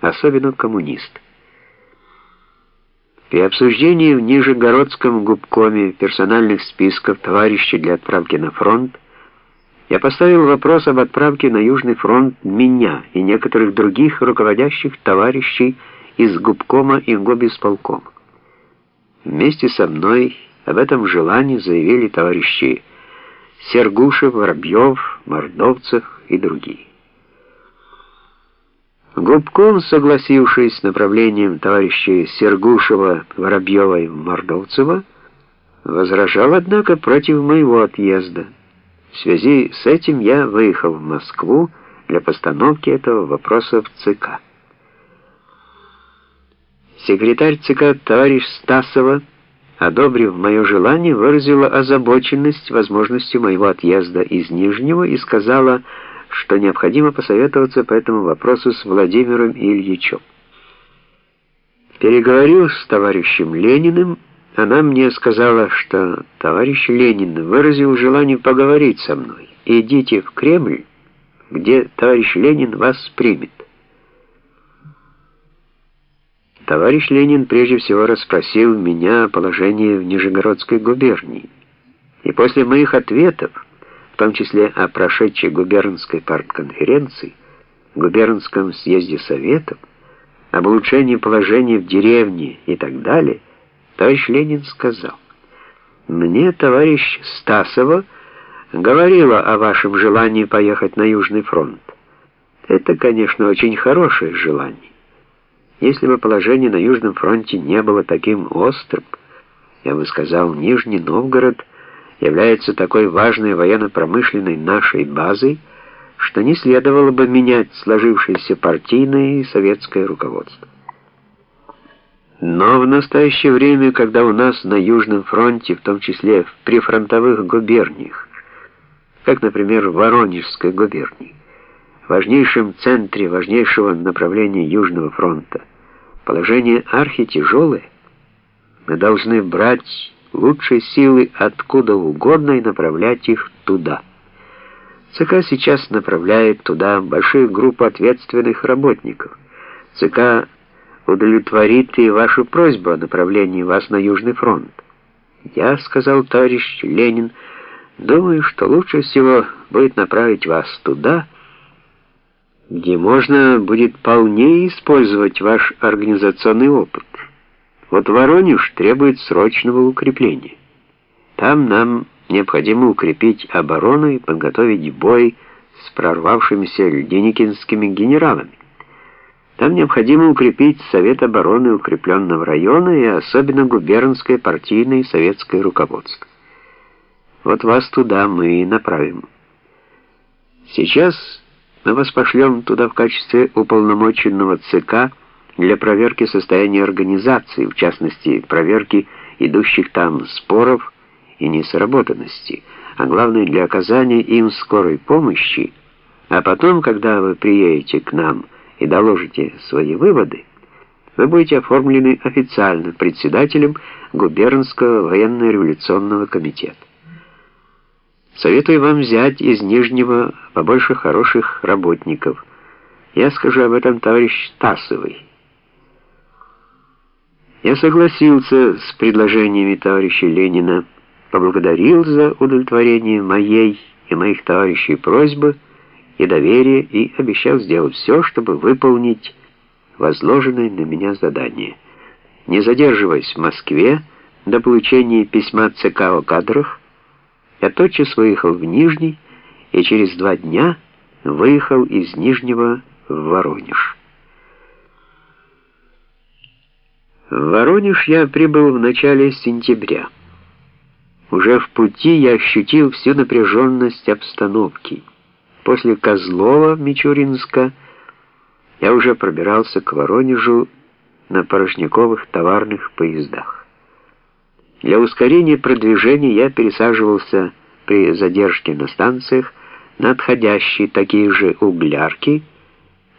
особенно коммунист. При обсуждении в Нижегородском губкоме персональных списков товарищей для отправки на фронт я поставил вопрос об отправке на Южный фронт меня и некоторых других руководящих товарищей из губкома и гобисполкома. Вместе со мной об этом желании заявили товарищи Сергушев, Воробьев, Мордовцев и другие. Губком, согласившись с направлением товарищей Сергушева, Воробьева и Мордовцева, возражал, однако, против моего отъезда. В связи с этим я выехал в Москву для постановки этого вопроса в ЦК. Секретарь ЦК товарищ Стасова, одобрив мое желание, выразила озабоченность возможностью моего отъезда из Нижнего и сказала, что необходимо посоветоваться по этому вопросу с Владимиром Ильичем. Переговорив с товарищем Лениным, она мне сказала, что товарищ Ленин выразил желание поговорить со мной. Идите в Кремль, где товарищ Ленин вас примет. Товарищ Ленин прежде всего расспросил меня о положении в Нижегородской губернии. И после моих ответов, том числе о прошедшей губернской партконференции, губернском съезде советов, об улучшении положения в деревне и так далее, товарищ Ленин сказал, «Мне товарищ Стасова говорила о вашем желании поехать на Южный фронт. Это, конечно, очень хорошее желание. Если бы положение на Южном фронте не было таким острым, я бы сказал, Нижний Новгород является такой важной военно-промышленной нашей базой, что не следовало бы менять сложившееся партийное и советское руководство. Но в настоящее время, когда у нас на Южном фронте, в том числе в прифронтовых губерниях, как, например, в Воронежской губернии, важнейшем центре важнейшего направления Южного фронта, Положение архи тяжелое. Мы должны брать лучшие силы откуда угодно и направлять их туда. ЦК сейчас направляет туда большую группу ответственных работников. ЦК удовлетворит и вашу просьбу о направлении вас на Южный фронт. Я, сказал товарищ Ленин, думаю, что лучше всего будет направить вас туда, где можно будет полнее использовать ваш организационный опыт. Вот Воронеж требует срочного укрепления. Там нам необходимо укрепить оборону и подготовить бой с прорвавшимися льденикинскими генералами. Там необходимо укрепить Совет обороны укрепленного района и особенно губернское партийное и советское руководство. Вот вас туда мы и направим. Сейчас мы вас пошлем туда в качестве уполномоченного ЦК для проверки состояния организации, в частности, проверки идущих там споров и несработанности, а главное для оказания им скорой помощи, а потом, когда вы приедете к нам и доложите свои выводы, вы будете оформлены официально председателем губернского военно-революционного комитета. Советую вам взять из Нижнего побольше хороших работников. Я скажу об этом товарищ Тасовой. Я согласился с предложениями товарища Ленина, поблагодарил за удовлетворение моей и моих товарищей просьбы и доверие и обещал сделать все, чтобы выполнить возложенное на меня задание. Не задерживаясь в Москве до получения письма ЦК о кадрах, я тотчас выехал в Нижний и через два дня выехал из Нижнего в Воронеж. В Воронеж я прибыл в начале сентября. Уже в пути я ощутил всю напряженность обстановки. После Козлова, Мичуринска, я уже пробирался к Воронежу на порожниковых товарных поездах. Для ускорения продвижения я пересаживался при задержке на станциях на отходящие такие же углярки,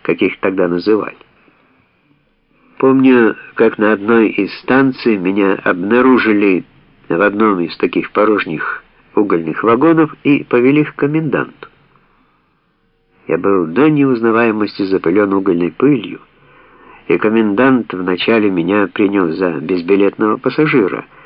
как их тогда называли. Помню, как на одной из станций меня обнаружили в одном из таких порожних угольных вагонов и повели к коменданту. Я был до неузнаваемости запылен угольной пылью, и комендант вначале меня принял за безбилетного пассажира,